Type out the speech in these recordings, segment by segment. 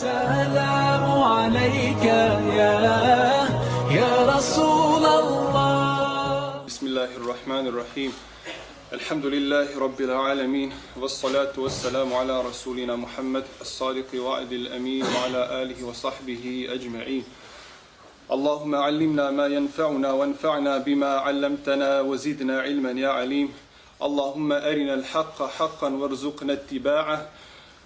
السلام عليك يا يا رسول الله. بسم الله الرحمن الرحيم. الحمد لله رب العالمين والصلاة والسلام على رسولنا محمد الصادق وعد الأمين وعلى آله وصحبه أجمعين. اللهم علمنا ما ينفعنا وانفعنا بما علمتنا وزدنا علما يا عليم. اللهم أرنا الحق حقا وارزقنا اتباعه.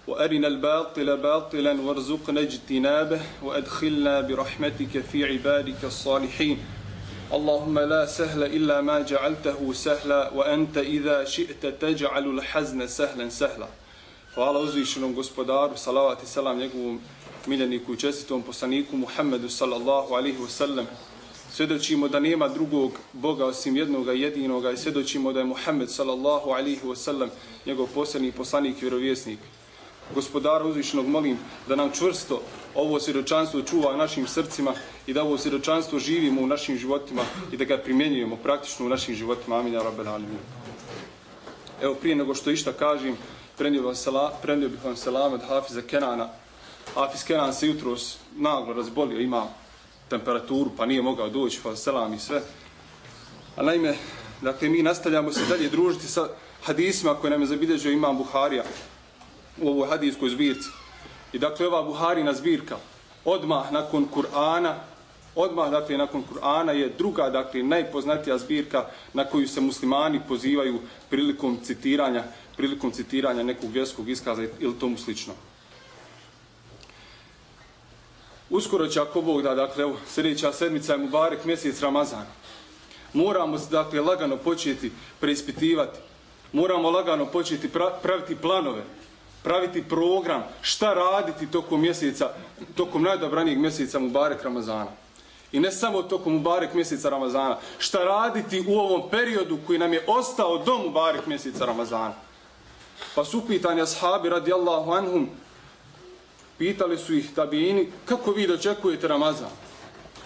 وأرنا الباطل باطلا وارزقنا اجتنابه وأدخلنا برحمتك في عبادك الصالحين اللهم لا سهل إلا ما جعلته سهلا وأنت إذا شئت تجعل الحزن سهلا سهلا Hvala uzvišenom gospodaru, salavat i salam njegovom miljeniku i čestitom poslaniku Muhammedu sallallahu alihi wasallam. Svjedočimo da nema drugog Boga osim jednoga jedinoga i svjedočimo da je Muhammed sallallahu alihi wasallam njegov posljedni poslanik i vjerovjesnik. Gospodara uzvišenog molim da nam čvrsto ovo svjedočanstvo čuva u našim srcima i da ovo svjedočanstvo živimo u našim životima i da ga primjenjujemo praktično u našim životima. Amin. Rabbel alamin. Evo prije nego što išta kažem, prenio, vam sala, prenio bih vam selam od Hafiza Kenana. Hafiz Kenan se jutro naglo razbolio, ima temperaturu, pa nije mogao doći, pa selam i sve. A naime, dakle, mi nastavljamo se dalje družiti sa hadisima koje nam je zabilježio imam Buharija u ovoj hadijskoj zbirci. I dakle, ova Buharina zbirka, odmah nakon Kur'ana, odmah, dakle, nakon Kur'ana je druga, dakle, najpoznatija zbirka na koju se muslimani pozivaju prilikom citiranja, prilikom citiranja nekog vjerskog iskaza ili tomu slično. Uskoro će, ako Bog da, dakle, evo, sljedeća sedmica je Mubarek, mjesec Ramazana. Moramo, dakle, lagano početi preispitivati. Moramo lagano početi praviti planove, praviti program, šta raditi tokom mjeseca, tokom najdobranijeg mjeseca Mubarek Ramazana. I ne samo tokom Mubarek mjeseca Ramazana, šta raditi u ovom periodu koji nam je ostao do Mubarek mjeseca Ramazana. Pa su pitanja ashabi radijallahu anhum, pitali su ih tabijini, kako vi dočekujete Ramazan?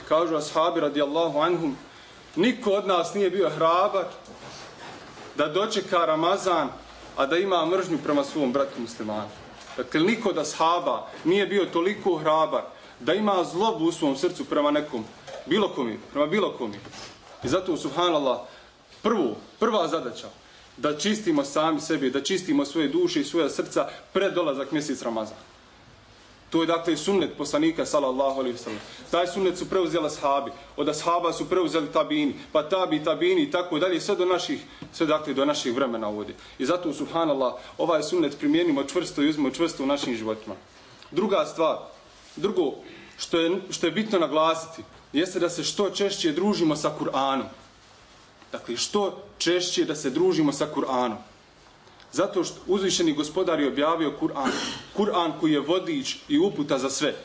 Kažu ashabi radijallahu anhum, niko od nas nije bio hrabar da dočeka Ramazan a da ima mržnju prema svom bratu muslimanu. Dakle, niko da shaba nije bio toliko hrabar da ima zlobu u svom srcu prema nekom, bilo komi, prema bilo komi. I zato, subhanallah, prvo, prva zadaća, da čistimo sami sebi, da čistimo svoje duše i svoje srca pred dolazak mjesec Ramazana. To je dakle sunnet poslanika sallallahu alejhi ve sellem. Taj sunnet su preuzeli ashabi, od ashaba su preuzeli tabini, pa tabi tabini i tako dalje sve do naših sve dakle do naših vremena ovdje. I zato subhanallah ovaj sunnet primijenimo čvrsto i uzmemo čvrsto u našim životima. Druga stvar, drugo što je što je bitno naglasiti, jeste da se što češće družimo sa Kur'anom. Dakle, što češće da se družimo sa Kur'anom. Zato što uzvišeni gospodar je objavio Kur'an. Kur'an koji je vodič i uputa za sve.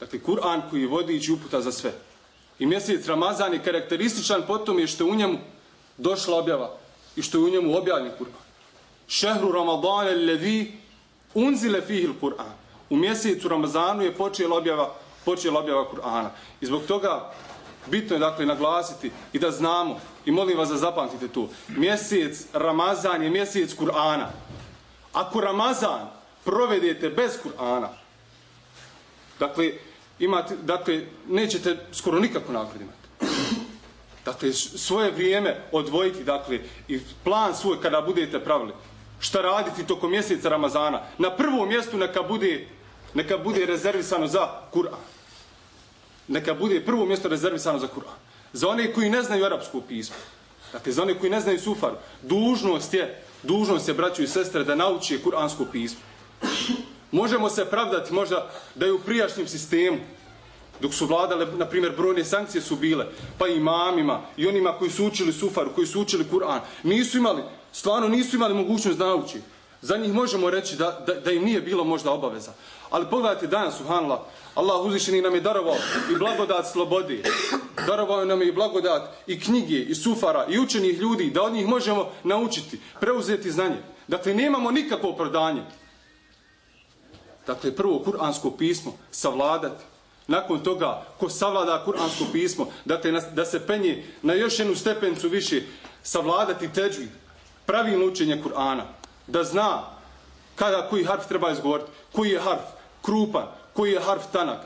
Dakle, Kur'an koji je vodič i uputa za sve. I mjesec Ramazan je karakterističan potom je što je u njemu došla objava i što je u njemu objavljen Kur'an. Šehru Ramadana levi unzile fihil Kur'an. U mjesecu Ramazanu je počela objava, počela objava Kur'ana. I zbog toga bitno je dakle naglasiti i da znamo i molim vas da zapamtite to. Mjesec Ramazan je mjesec Kur'ana. Ako Ramazan provedete bez Kur'ana, dakle, imate, dakle, nećete skoro nikako nagradu imati. Dakle, svoje vrijeme odvojiti, dakle, i plan svoj kada budete pravili, šta raditi tokom mjeseca Ramazana, na prvom mjestu neka bude, neka bude rezervisano za Kur'an neka bude prvo mjesto rezervisano za Kur'an. Za one koji ne znaju arapsko pismo, dakle za one koji ne znaju sufar, dužnost je, dužnost je, braću i sestre, da nauči kuransko pismo. Možemo se pravdati možda da je u prijašnjem sistemu, dok su vladale, na primjer, brojne sankcije su bile, pa i imamima i onima koji su učili sufaru, koji su učili Kur'an, nisu imali, stvarno nisu imali mogućnost da nauči. Za njih možemo reći da, da, da im nije bilo možda obaveza. Ali pogledajte danas, subhanallah, Allah uzvišeni nam je darovao i blagodat slobodi. Darovao nam je i blagodat i knjige, i sufara, i učenih ljudi, da od njih možemo naučiti, preuzeti znanje. Dakle, nemamo nikakvo opravdanje. Dakle, prvo, kuransko pismo, savladati. Nakon toga, ko savlada kuransko pismo, dakle, da se penje na još jednu stepencu više, savladati teđu, pravilno učenje Kur'ana. Da zna kada koji harf treba izgovoriti, koji je harf, krupan, koji je harf tanak,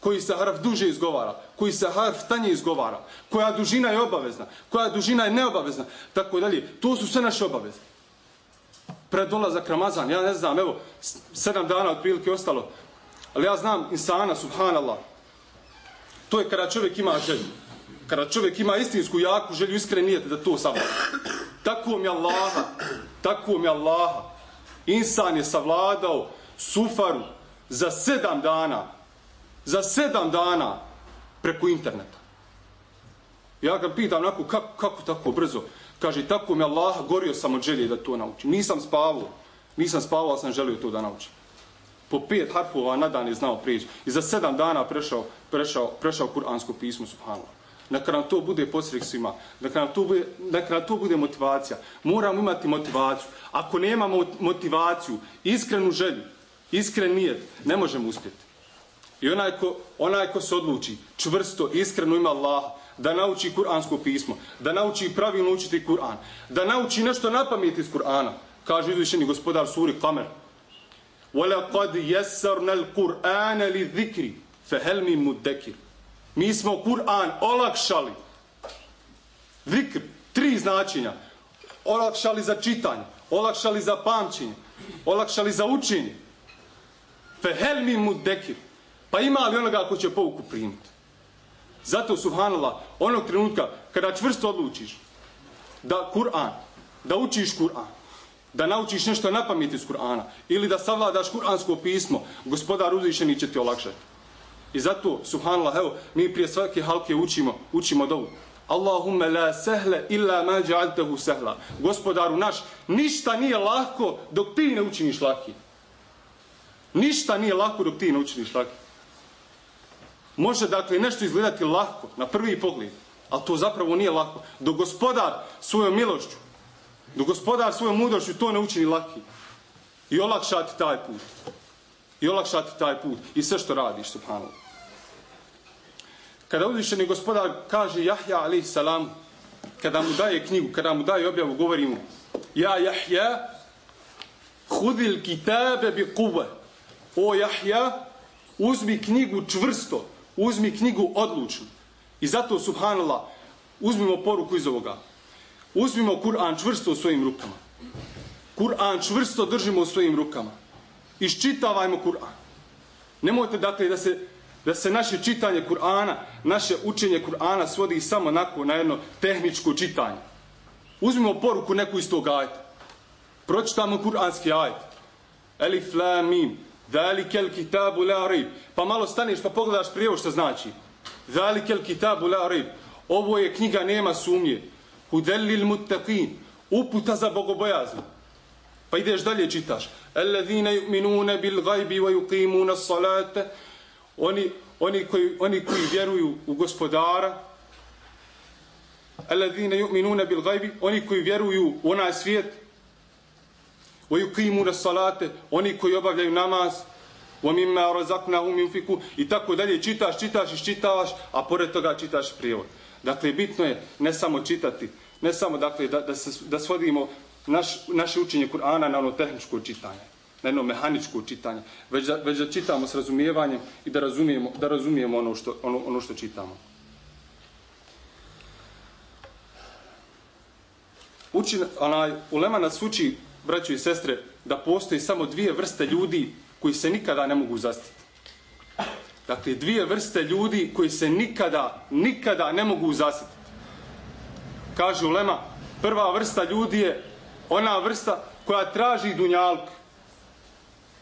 koji se harf duže izgovara, koji se harf tanje izgovara, koja dužina je obavezna, koja dužina je neobavezna, tako dalje. To su sve naše obaveze. Pred dolazak Ramazan, ja ne znam, evo, sedam dana otprilike ostalo, ali ja znam insana, subhanallah, to je kada čovjek ima želju. Kada čovjek ima istinsku jaku želju, iskren nijete da to savlada. Tako mi Allaha, tako mi Allaha. Insan je savladao sufaru za sedam dana. Za sedam dana preko interneta. Ja ga pitam onako, kako, kako tako brzo? Kaže, tako mi Allaha, gorio sam od želje da to naučim. Nisam spavao, nisam spavao, ali sam želio to da naučim. Po pet harfova na dan je znao prijeći. I za sedam dana prešao, prešao, prešao kuransko pismo, subhanallah neka nam to bude posrek svima, neka nam to bude, neka nam to bude motivacija. Moramo imati motivaciju. Ako nemamo motivaciju, iskrenu želju, iskren nijet, ne možemo uspjeti. I onaj ko, onaj ko se odluči, čvrsto, iskreno ima Allah, da nauči kuransko pismo, da nauči pravilno učiti Kur'an, da nauči nešto na pamet iz Kur'ana, kaže izvišeni gospodar suri Kamer. وَلَقَدْ يَسَّرْنَا الْقُرْآنَ لِذِكْرِ فَهَلْ مِي مُدَّكِرِ Mi smo Kur'an olakšali. Vikr, tri značenja. Olakšali za čitanje, olakšali za pamćenje, olakšali za učenje. Fehel mi mudekir. Pa ima li onoga ko će pouku primiti? Zato, subhanallah, onog trenutka kada čvrsto odlučiš da Kur'an, da učiš Kur'an, da naučiš nešto na pamet iz Kur'ana ili da savladaš Kur'ansko pismo, gospodar uzvišeni će ti olakšati. I zato, subhanallah, evo, mi prije svake halke učimo, učimo dovu. Allahumma la sehle illa ma ja'altahu sehla. Gospodaru naš, ništa nije lako dok ti ne učiniš laki. Ništa nije lako dok ti ne učiniš laki. Može dakle nešto izgledati lako na prvi pogled, ali to zapravo nije lako. Dok gospodar svojom milošću, dok gospodar svojom mudrošću to ne učini laki. I olakšati taj put. I olakšati taj put. I sve što radiš, subhanallah. Kada uzvišeni gospodar kaže Jahja alaih salam, kada mu daje knjigu, kada mu daje objavu, govori mu Ja Jahja, hudil kitabe bi kuve. O Jahja, uzmi knjigu čvrsto, uzmi knjigu odlučno. I zato, subhanallah, uzmimo poruku iz ovoga. Uzmimo Kur'an čvrsto u svojim rukama. Kur'an čvrsto držimo u svojim rukama. Iščitavajmo Kur'an. Nemojte dakle da se da se naše čitanje Kur'ana, naše učenje Kur'ana svodi samo nako na jedno tehničko čitanje. Uzmimo poruku neku iz tog ajta. Pročitamo kur'anski ajet. Elif la mim. Zalikel kitabu la rib. Pa malo staneš pa pogledaš prijevo što znači. Zalikel kitabu la rib. Ovo je knjiga nema sumnje. Hudelil muttaqin. Uputa za bogobojaznu. Pa ideš dalje čitaš. Alladhina yu'minuna bil ghaibi wa yuqimuna as-salata oni, oni, koji, oni koji vjeruju u gospodara, alladhina yu'minuna bil ghaibi, oni koji vjeruju u onaj svijet, wa yuqimuna salate, oni koji obavljaju namaz, wa mimma razaqnahum yunfiku i tako dalje čitaš, čitaš i čitavaš, a pored toga čitaš prijevod. Dakle bitno je ne samo čitati, ne samo dakle da da se da svodimo naš naše učenje Kur'ana na ono tehničko čitanje na jedno mehaničko čitanje, već da, već da čitamo s razumijevanjem i da razumijemo, da razumijemo ono, što, ono, ono što čitamo. Uči, onaj, ulema nas uči, braćo i sestre, da postoji samo dvije vrste ljudi koji se nikada ne mogu zastiti. Dakle, dvije vrste ljudi koji se nikada, nikada ne mogu zasititi. Kaže ulema, prva vrsta ljudi je ona vrsta koja traži dunjalku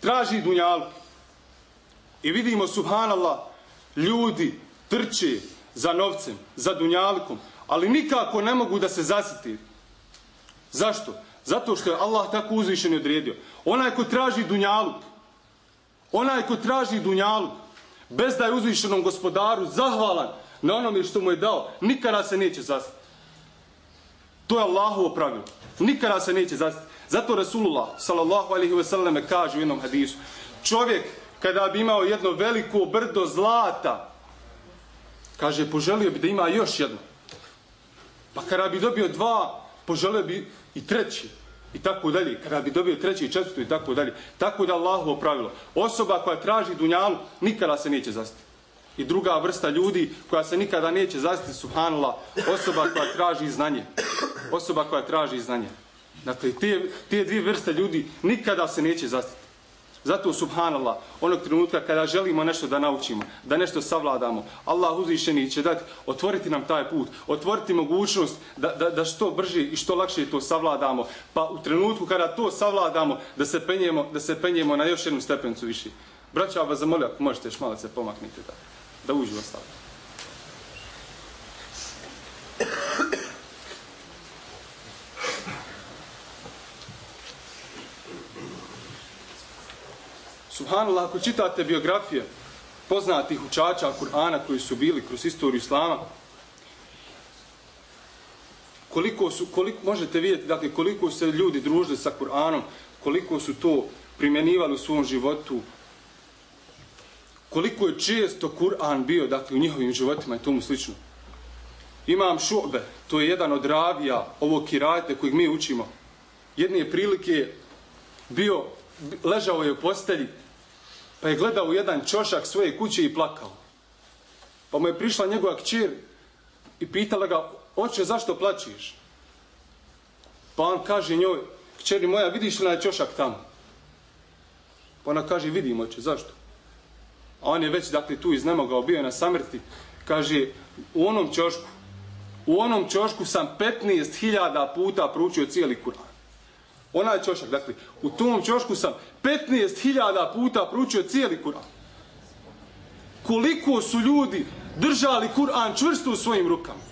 traži dunjaluk. I vidimo, subhanallah, ljudi trče za novcem, za dunjalkom, ali nikako ne mogu da se zasiti. Zašto? Zato što je Allah tako uzvišen i odredio. Onaj ko traži dunjaluk, onaj ko traži dunjaluk, bez da je uzvišenom gospodaru zahvalan na onome što mu je dao, nikada se neće zasiti. To je Allahovo pravilo. Nikada se neće zastiti. Zato Rasulullah sallallahu alaihi ve selleme kaže u jednom hadisu, čovjek kada bi imao jedno veliko brdo zlata, kaže, poželio bi da ima još jedno. Pa kada bi dobio dva, poželio bi i treći. i tako dalje, kada bi dobio treći i četvrtu i tako dalje. Tako da Allahovo pravilo. Osoba koja traži dunjalu, nikada se neće zastiti. I druga vrsta ljudi koja se nikada neće zastiti, subhanallah, osoba koja traži znanje. Osoba koja traži znanje. Dakle, te, te dvije vrste ljudi nikada se neće zastiti. Zato, subhanallah, onog trenutka kada želimo nešto da naučimo, da nešto savladamo, Allah uzvišeni će dati, otvoriti nam taj put, otvoriti mogućnost da, da, da što brže i što lakše to savladamo, pa u trenutku kada to savladamo, da se penjemo, da se penjemo na još jednu stepencu više. Braća, vas zamolio, ako možete još malo se pomaknite da, da uđu ostalo. Subhanallah, ako čitate biografije poznatih učača Kur'ana koji su bili kroz istoriju Islama, koliko su, koliko, možete vidjeti, dakle, koliko se ljudi družili sa Kur'anom, koliko su to primjenivali u svom životu, koliko je često Kur'an bio, dakle, u njihovim životima i tomu slično. Imam šu'be, to je jedan od ravija ovog kirajte kojeg mi učimo. Jedne prilike bio, ležao je u postelji, Pa je gledao u jedan čošak svoje kuće i plakao. Pa mu je prišla njegova kćer i pitala ga, oče, zašto plačiš? Pa on kaže njoj, kćeri moja, vidiš li na čošak tamo? Pa ona kaže, vidim, oče, zašto? A on je već, dakle, tu iznemogao, bio je na samrti. Kaže, u onom čošku, u onom čošku sam 15.000 puta proučio cijeli Kur'an. Onaj čošak, dakle, u tom čošku sam 15.000 puta proučio cijeli Kur'an. Koliko su ljudi držali Kur'an čvrsto u svojim rukama.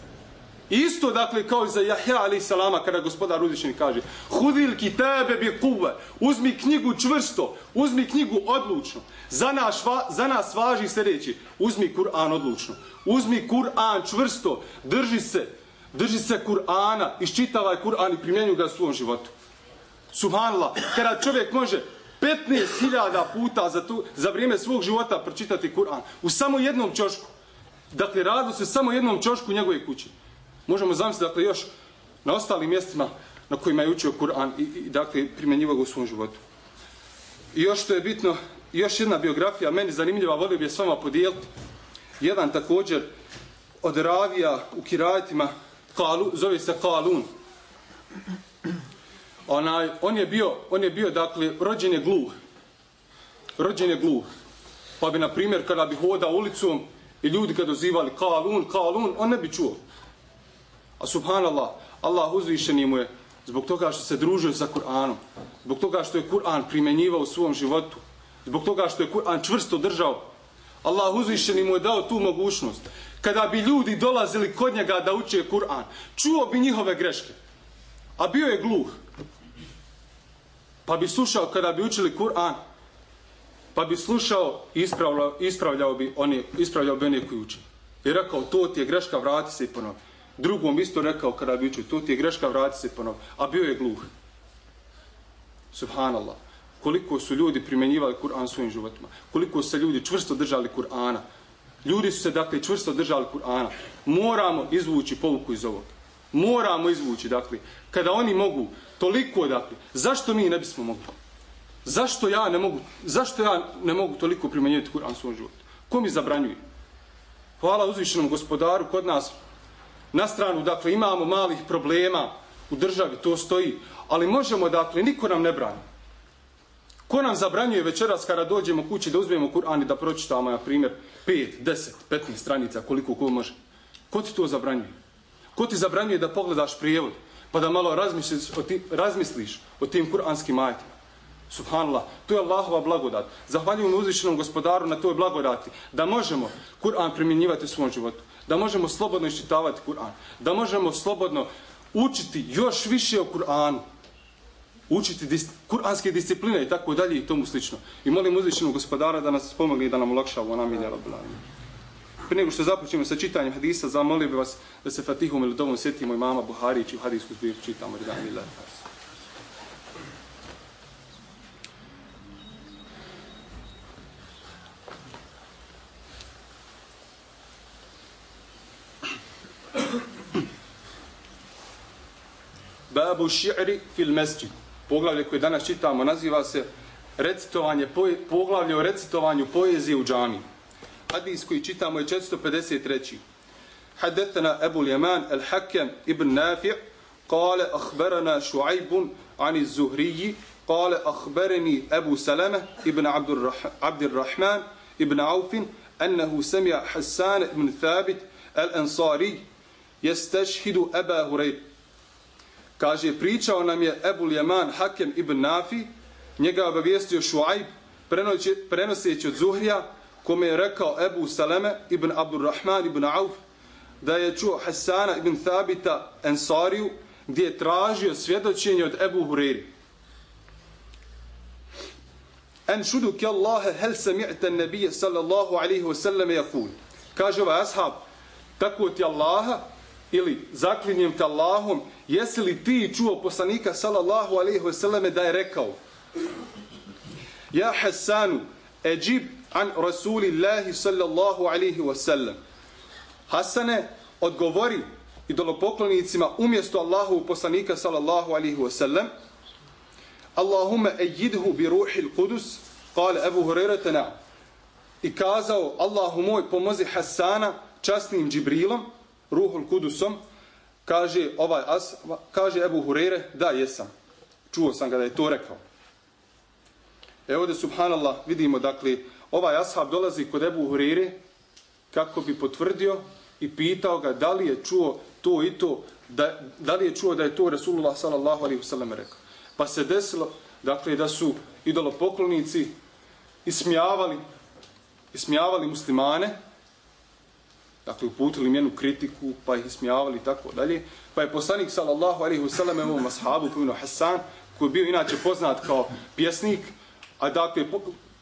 Isto, dakle, kao i za Jahja alaih salama, kada gospodar uzvišeni kaže Hudil ki tebe bi kuve, uzmi knjigu čvrsto, uzmi knjigu odlučno. Za, naš, za nas važi sljedeći, uzmi Kur'an odlučno. Uzmi Kur'an čvrsto, drži se, drži se Kur'ana, iščitavaj Kur'an i primjenju ga u svom životu. Subhanallah, kada čovjek može 15.000 puta za, tu, za vrijeme svog života pročitati Kur'an u samo jednom čošku. Dakle, radu se samo jednom čošku njegove kuće. Možemo zamisliti, dakle, još na ostalim mjestima na kojima je učio Kur'an i, i, dakle, primjenjivo ga u svom životu. I još što je bitno, još jedna biografija, meni zanimljiva, volio bi je s vama podijeliti. Jedan također od ravija u kirajetima, Kalu, zove se Kalun onaj, on je bio, on je bio, dakle, rođen je gluh. Rođen je gluh. Pa bi, na primjer, kada bi hodao ulicom i ljudi kad dozivali kalun, kalun, on ne bi čuo. A subhanallah, Allah uzvišeni mu je zbog toga što se družio sa Kur'anom, zbog toga što je Kur'an primjenjivao u svom životu, zbog toga što je Kur'an čvrsto držao, Allah uzvišeni mu je dao tu mogućnost. Kada bi ljudi dolazili kod njega da uče Kur'an, čuo bi njihove greške. A bio je gluh. Pa bi slušao kada bi učili Kur'an, pa bi slušao i ispravljao, ispravljao bi oni, ispravljao bi oni koji uče. I rekao, to ti je greška, vrati se i ponovi. Drugom isto rekao Karabiću, bi to ti je greška, vrati se ponovno. A bio je gluh. Subhanallah. Koliko su ljudi primjenjivali Kur'an svojim životima. Koliko su se ljudi čvrsto držali Kur'ana. Ljudi su se, dakle, čvrsto držali Kur'ana. Moramo izvući povuku iz ovoga. Moramo izvući, dakle, kada oni mogu toliko, dakle, zašto mi ne bismo mogli? Zašto ja ne mogu, zašto ja ne mogu toliko primjenjivati Kur'an svom životu? Ko mi zabranjuje? Hvala uzvišenom gospodaru kod nas. Na stranu, dakle, imamo malih problema u državi, to stoji. Ali možemo, dakle, niko nam ne brani. Ko nam zabranjuje večeras kada dođemo kući da uzmemo Kur'an i da pročitamo, na primjer, 5, 10, 15 stranica, koliko ko može? Ko ti to zabranjuje? Ko ti zabranjuje da pogledaš prijevod? Pa da malo razmisliš o, ti, razmisliš o tim kuranskim ajetima. Subhanallah, to je Allahova blagodat. Zahvaljujem uzvišenom gospodaru na toj blagodati. Da možemo Kur'an primjenjivati u svom životu. Da možemo slobodno iščitavati Kur'an. Da možemo slobodno učiti još više o Kur'anu. Učiti dis kur'anske discipline i tako dalje i tomu slično. I molim uzvišenog gospodara da nas pomogne i da nam ulakša ovo nam ilja Prije nego što započnemo sa čitanjem hadisa, zamolio bi vas da se Fatihom ili dovom sjetimo imama Buharić u hadijsku zbir čitamo. Ridan ila. Babu ši'ri fil mesđid. poglavlje koje danas čitamo naziva se recitovanje, poje, poglavlje o recitovanju poezije u džami. Hadis koji čitamo je 453. حدثنا أبو اليمان الحكم ابن نافع قال أخبرنا شعيب عن الزهري قال أخبرني أبو سلمة ابن عبد, الرح عبد الرحمن ابن عوف أنه سمع حسان بن ثابت الأنصاري يستشهد أبا هريرة Kaže, pričao nam je Ebul Jaman Hakem ibn Nafi, njega je obavijestio Šuajb, prenoseći od Zuhrija, kome je rekao Ebu Saleme ibn Abdurrahman ibn Auf, da je čuo Hasana ibn Thabita Ensariju, gdje je tražio svjedočenje od Ebu Hureyri. En šudu ke Allahe hel sami'ta nebije sallallahu alaihi wa sallam jakul. Kaže ovaj ashab, tako ti Allaha, ili zaklinjem te Allahom, jesi li ti čuo poslanika sallallahu alaihi ve selleme da je rekao, Ja Hasanu, eđib an Rasulillahi sallallahu alaihi ve sellem. Hasane, odgovori idolopoklonicima umjesto Allahu poslanika sallallahu alaihi ve sellem. Allahumma ejidhu bi ruhil kudus, kale Ebu Hurairata na. I kazao, Allahu moj, pomozi Hasana časnim Džibrilom, ruhul kudusom, kaže ovaj as, kaže Ebu Hurere, da jesam. Čuo sam ga da je to rekao. E ovdje, subhanallah, vidimo, dakle, ovaj ashab dolazi kod Ebu Hurere kako bi potvrdio i pitao ga da li je čuo to i to, da, da li je čuo da je to Rasulullah sallallahu alaihi wasallam rekao. Pa se desilo, dakle, da su idolopoklonici ismijavali, ismijavali muslimane, dakle, uputili njenu kritiku, pa ih ismijavali i tako dalje. Pa je poslanik sallallahu alaihi wasallam ovom ashabu, koji Hasan, koji je bio inače poznat kao pjesnik, a dakle,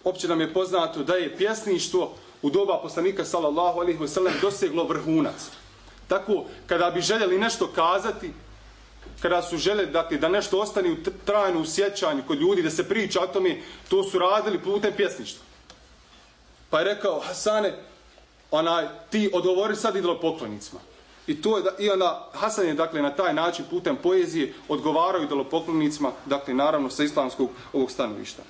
opće nam je poznato da je pjesništvo u doba poslanika sallallahu alaihi wasallam, doseglo vrhunac. Tako kada bi željeli nešto kazati, kada su željeli dakle, da nešto ostane u trajnu sjećanju kod ljudi, da se priča o tome, to su radili putem pjesništva. Pa je rekao, Hasane, onaj, ti odgovori sad idolo poklonicima. I to je, da, i onda Hasan je, dakle, na taj način putem poezije odgovarao idolo poklonicima, dakle, naravno, sa islamskog ovog stanovišta.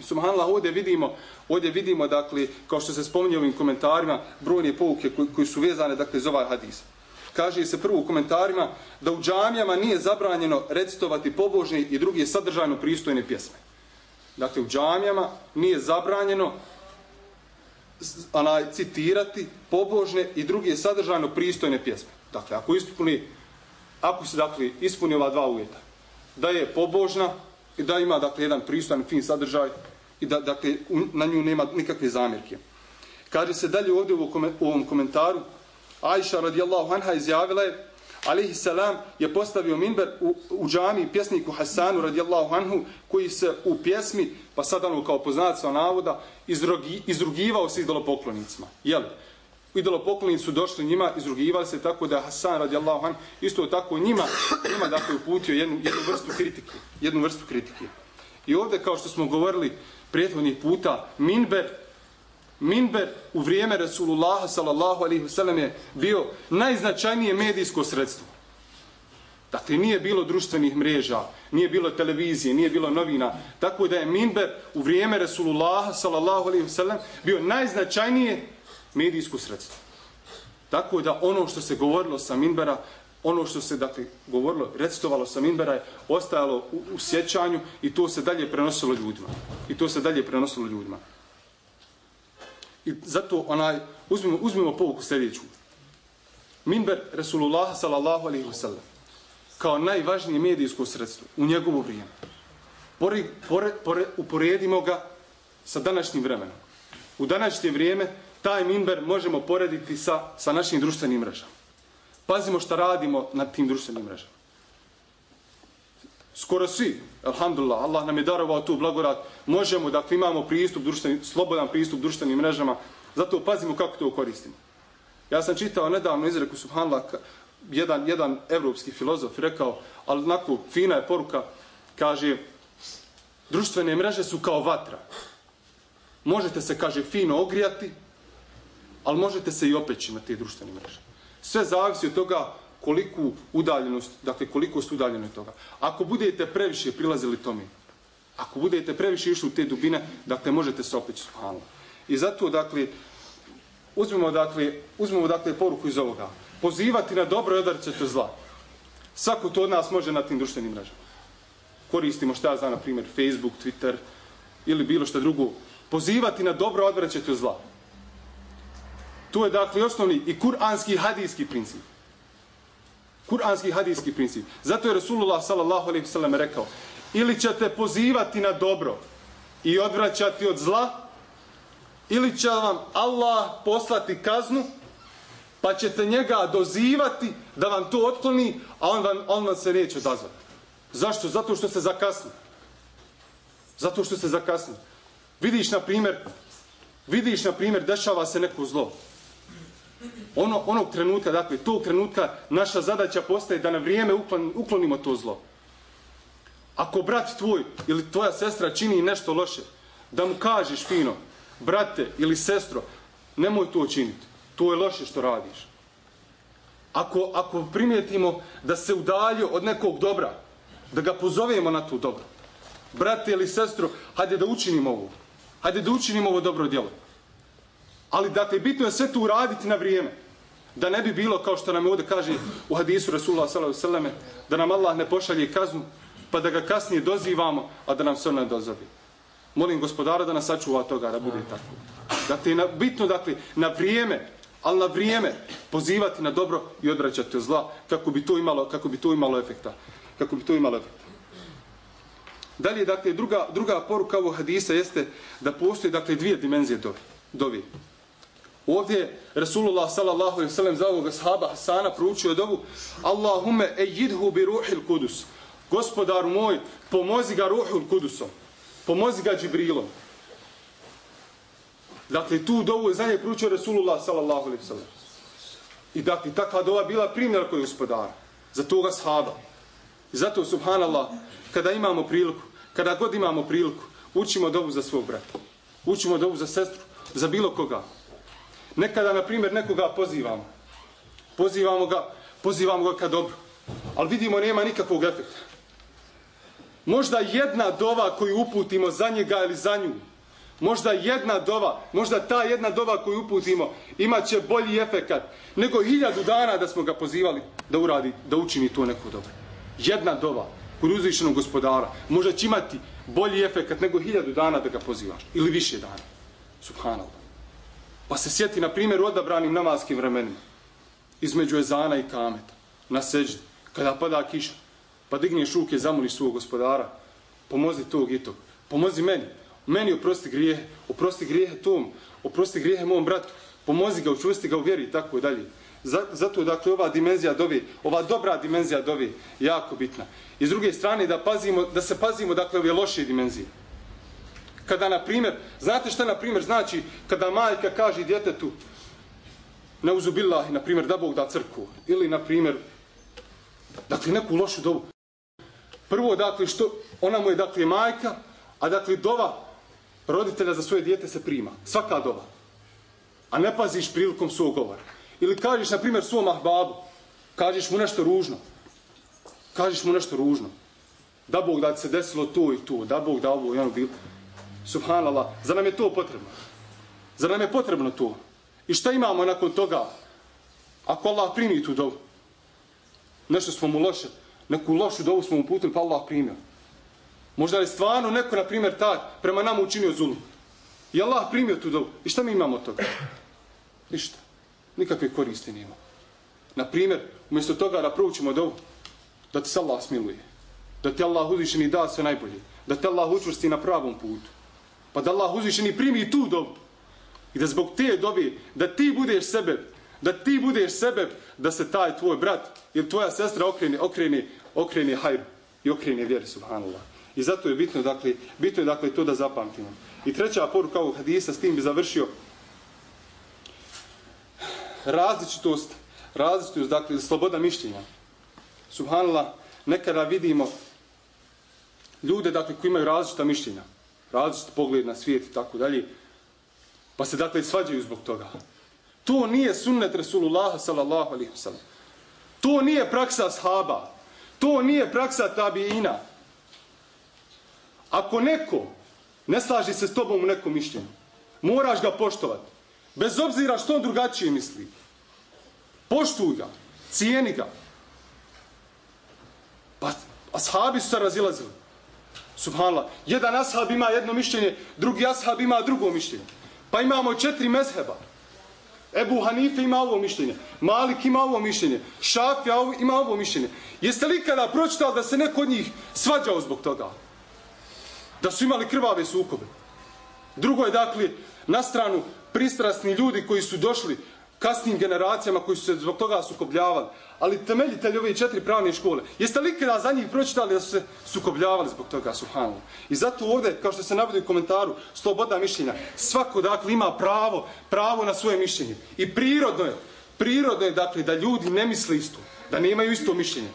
I Subhanallah, ovdje vidimo, ovdje vidimo, dakle, kao što se spominje ovim komentarima, brojne pouke koji, koji su vezane, dakle, za ovaj hadis. Kaže se prvo u komentarima da u džamijama nije zabranjeno recitovati pobožne i druge sadržajno pristojne pjesme. Dakle, u džamijama nije zabranjeno onaj, citirati pobožne i druge sadržajno pristojne pjesme. Dakle, ako ispuni, ako se, dakle, ispuni ova dva uvjeta, da je pobožna, i da ima dakle jedan pristojan fin sadržaj i da dakle na nju nema nikakve zamjerke. Kaže se dalje ovdje u ovom komentaru Aisha radijallahu anha izjavila je alaihi salam je postavio minber u, u džami pjesniku Hasanu radijallahu anhu koji se u pjesmi, pa sad ono kao poznaca navoda, izrogi, izrugivao se idolopoklonicima. Jel? idolopoklonici su došli njima, izrugivali se tako da Hasan radijallahu an isto tako njima, njima dakle uputio jednu, jednu vrstu kritike. Jednu vrstu kritike. I ovdje kao što smo govorili prethodnih puta, minber, minber u vrijeme Rasulullah sallallahu alaihi wasallam je bio najznačajnije medijsko sredstvo. Dakle, nije bilo društvenih mreža, nije bilo televizije, nije bilo novina. Tako da je minber u vrijeme Rasulullah sallallahu alaihi wasallam bio najznačajnije medijsko sredstvo. Tako da ono što se govorilo sa Minbera, ono što se dakle, govorilo, recitovalo sa Minbera je ostajalo u, u sjećanju i to se dalje prenosilo ljudima. I to se dalje prenosilo ljudima. I zato onaj, uzmimo, uzmimo povuku sljedeću. Minber Resulullah sallallahu alaihi wasallam kao najvažnije medijsko sredstvo u njegovo vrijeme. Pore, pore, pore, uporedimo ga sa današnjim vremenom. U današnje vrijeme taj minber možemo porediti sa, sa našim društvenim mrežama. Pazimo šta radimo na tim društvenim mrežama. Skoro svi, alhamdulillah, Allah nam je darovao tu blagorat, možemo, dakle, imamo pristup društvenim, slobodan pristup društvenim mrežama, zato pazimo kako to koristimo. Ja sam čitao nedavno izreku Subhanallah, jedan, jedan evropski filozof rekao, ali onako fina je poruka, kaže, društvene mreže su kao vatra. Možete se, kaže, fino ogrijati, ali možete se i opeći na te društvene mreže. Sve zavisi od toga koliku udaljenost, dakle koliko ste udaljeni od toga. Ako budete previše prilazili tome, ako budete previše išli u te dubine, dakle možete se opet subhanallah. I zato, dakle, uzmemo, dakle, uzmemo, dakle, poruku iz ovoga. Pozivati na dobro i od zla. Svako to od nas može na tim društvenim mrežama. Koristimo šta ja znam, na primjer, Facebook, Twitter ili bilo šta drugo. Pozivati na dobro i odvraćati zla. To je, dakle, osnovni i kuranski hadijski princip. Kur'anski hadijski princip. Zato je Rasulullah sallallahu alejhi ve sellem rekao ili ćete pozivati na dobro i odvraćati od zla ili će vam Allah poslati kaznu pa ćete njega dozivati da vam to otkloni a on vam, on vam se neće odazvati. Zašto? Zato što se zakasni. Zato što se zakasni. Vidiš na primjer vidiš na primjer dešava se neko zlo ono, onog trenutka, dakle, tog trenutka naša zadaća postaje da na vrijeme uklonimo to zlo. Ako brat tvoj ili tvoja sestra čini nešto loše, da mu kažeš fino, brate ili sestro, nemoj to činiti. To je loše što radiš. Ako, ako primijetimo da se udalju od nekog dobra, da ga pozovemo na to dobro. Brate ili sestro, hajde da učinimo ovo. Hajde da učinimo ovo dobro djelo. Ali dakle, bitno je sve to uraditi na vrijeme. Da ne bi bilo kao što nam ovdje kaže u hadisu Rasulullah s.a.v. da nam Allah ne pošalje kaznu, pa da ga kasnije dozivamo, a da nam se ona dozovi. Molim gospodara da nas sačuva toga da bude tako. Dakle, na, bitno dakle, na vrijeme, ali na vrijeme pozivati na dobro i odvraćati od zla kako bi to imalo, kako bi to imalo efekta. Kako bi to imalo efekta. Dalje, dakle, druga, druga poruka ovog hadisa jeste da postoji dakle, dvije dimenzije dovi. dovi. Ovdje Rasulullah sallallahu alejhi ve sellem za ovog ashaba Hasana proučio dovu "Allahumma ejidhu bi ruhil kudus. Gospodaru moj, pomozi ga ruhul kudusom. Pomozi ga Džibrilom. Dakle, tu dovu je za nje proučio Rasulullah sallallahu alejhi ve sellem. I dakle, takva dova bila primjer koji gospodara za toga ashaba. I zato, subhanallah, kada imamo priliku, kada god imamo priliku, učimo dovu za svog brata. Učimo dovu za sestru, za bilo koga. Nekada, na primjer, nekoga pozivamo. Pozivamo ga, pozivamo ga kad dobro. Ali vidimo, nema nikakvog efekta. Možda jedna dova koju uputimo za njega ili za nju, možda jedna dova, možda ta jedna dova koju uputimo imat će bolji efekat nego hiljadu dana da smo ga pozivali da uradi, da učini to neko dobro. Jedna dova kod uzvišenog gospodara možda će imati bolji efekat nego hiljadu dana da ga pozivaš ili više dana. Subhanallah. Pa se sjeti, na primjer, u odabranim namaskim vremenima. Između ezana i kameta. Na seđi. Kada pada kiša. Pa digneš ruke, zamoliš svog gospodara. Pomozi tog i tog. Pomozi meni. Meni oprosti grijehe. Oprosti grijehe tom. Oprosti grijehe mom bratu. Pomozi ga, učusti ga u vjeri i tako dalje. Zato, dakle, ova dimenzija dovi, ova dobra dimenzija dovi, jako bitna. I s druge strane, da, pazimo, da se pazimo, dakle, ove loše dimenzije. Kada, na primjer, znate šta, na primjer, znači kada majka kaže djetetu ne uzubillahi, na primjer, da Bog da crku, ili, na primjer, dakle, neku lošu dobu. Prvo, dakle, što, ona mu je, dakle, majka, a, dakle, dova roditelja za svoje dijete se prima. Svaka dova. A ne paziš prilikom svog govora. Ili kažeš, na primjer, svom ahbabu, kažeš mu nešto ružno. Kažeš mu nešto ružno. Da Bog da se desilo to i to, da Bog da ovo i ono bilo. Subhanallah, za nam je to potrebno? Za nam je potrebno to? I šta imamo nakon toga? Ako Allah primi tu dovu, nešto smo mu loše, neku lošu dovu smo mu putili, pa Allah primio. Možda je stvarno neko, na primjer, taj prema nama učinio zulum. I Allah primio tu dovu. I šta mi imamo od toga? Ništa. Nikakve koriste nima. Na primjer, umjesto toga da proučimo dovu, da ti se Allah smiluje. Da ti Allah uzvišeni da sve najbolje. Da te Allah učvrsti na pravom putu. Pa da Allah uzvišeni primi tu dobu. I da zbog te dobi, da ti budeš sebe, da ti budeš sebe, da se taj tvoj brat ili tvoja sestra okrene, okrene, okrene hajru i okrene vjeri, subhanallah. I zato je bitno, dakle, bitno je, dakle, to da zapamtimo. I treća poruka ovog hadisa, s tim bi završio, različitost, različitost, dakle, sloboda mišljenja. Subhanallah, nekada vidimo ljude, dakle, koji imaju različita mišljenja različit pogled na svijet i tako dalje. Pa se dakle svađaju zbog toga. To nije sunnet Rasulullah sallallahu alaihi wa sallam. To nije praksa shaba. To nije praksa tabiina. Ako neko ne slaži se s tobom u nekom mišljenju, moraš ga poštovati. Bez obzira što on drugačije misli. Poštuj ga. Cijeni ga. Pa ashabi su se razilazili. Subhanallah. Jedan ashab ima jedno mišljenje, drugi ashab ima drugo mišljenje. Pa imamo četiri mezheba. Ebu Hanife ima ovo mišljenje. Malik ima ovo mišljenje. Šafija ima ovo mišljenje. Jeste li kada pročitali da se neko od njih svađao zbog toga? Da su imali krvave sukobe. Drugo je dakle na stranu pristrasni ljudi koji su došli kasnim generacijama koji su se zbog toga sukobljavali. Ali temeljitelji ove četiri pravne škole, jeste li kada za njih pročitali da su se sukobljavali zbog toga, subhanallah. I zato ovdje, kao što se navodi u komentaru, sloboda mišljenja, svako dakle ima pravo, pravo na svoje mišljenje. I prirodno je, prirodno je dakle da ljudi ne misle isto, da ne imaju isto mišljenje.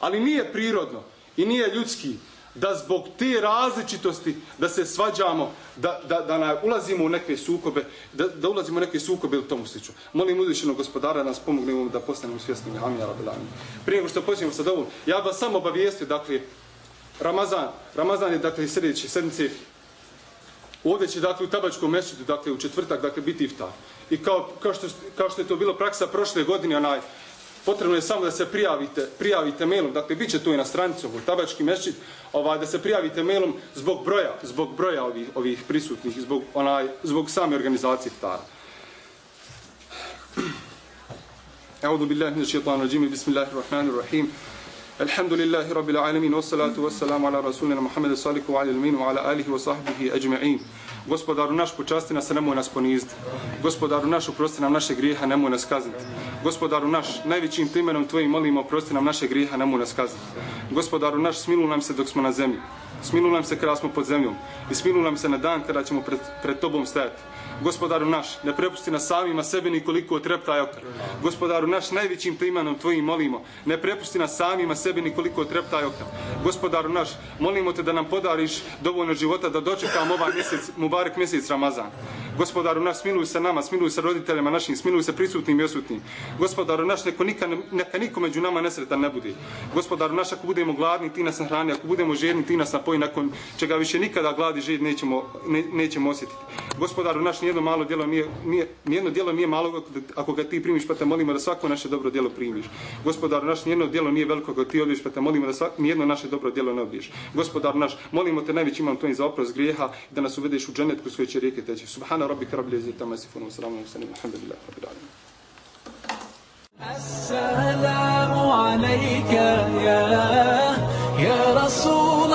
Ali nije prirodno i nije ljudski da zbog te različitosti da se svađamo, da, da, da na, ulazimo u neke sukobe, da, da ulazimo u neke sukobe ili tomu slično. Molim uzvišenog gospodara da nas pomogne da postanemo svjesni. Amin, rabbilani. Prije nego što počnemo sa dovom, ja vas samo obavijestio, dakle, Ramazan, Ramazan je, dakle, sljedeći sedmice, ovdje će, dakle, u tabačkom mjesecu, dakle, u četvrtak, dakle, biti iftar. I kao, kao, što, kao što je to bilo praksa prošle godine, onaj, potrebno je samo da se prijavite, prijavite mailom, dakle, bit će to i na stranicu, u tabački mešćid, ovaj, da se prijavite mailom zbog broja, zbog broja ovih, ovih prisutnih, zbog, onaj, zbog same organizacije ftara. أعوذ بالله من الشيطان الرجيم بسم الله الرحمن الرحيم الحمد لله رب العالمين والصلاة والسلام على رسولنا محمد صالح وعلى ala وعلى آله وصحبه أجمعين Gospodaru naš počasti nas, nemoj nas ponizd. Gospodaru naš oprosti nam naše grijeha, nemoj nas kazniti. Gospodaru naš, najvećim primjerom Tvojim molimo, oprosti nam naše grijeha, nemoj nas kazniti. Gospodaru naš, smilu nam se dok smo na zemlji. Smilu nam se kada smo pod zemljom. I smilu nam se na dan kada ćemo pred, pred Tobom stajati. Gospodaru naš, ne prepusti nas samima sebe nikoliko treptaj oka. Gospodaru naš, najvećim primanom Tvojim molimo, ne prepusti nas samima sebe nikoliko treptaj oka. Gospodaru naš, molimo Te da nam podariš dovoljno života da dočekamo ovaj mjesec, Mubarek mjesec Ramazan. Gospodaru naš, smiluj se nama, smiluj se roditeljima našim, smiluj se prisutnim i osutnim. Gospodaru naš, neka, nika, neka niko među nama nesretan ne bude. Gospodaru naš, ako budemo gladni, ti nas nahrani, ako budemo žedni, ti nas napoji, nakon čega više nikada gladi žed nećemo, ne, nećemo osjetiti. Gospodaru naš, nijedno malo djelo nije, nije, nijedno djelo nije malo ako ga ti primiš, pa te molimo da svako naše dobro djelo primiš. Gospodaru naš, nijedno djelo nije veliko ako ti odbiješ, pa te molimo da svako, nijedno naše dobro djelo ne odbiješ. Gospodaru naš, molimo te najveći imam tvojim za oprost grijeha, da nas uvedeš u dženet kroz koje će rijeke teći. Subhana rabbika rabbil izzati amma yasifun wa salamun ala mursalin alhamdulillahi rabbil alamin. السلام عليك يا يا رسول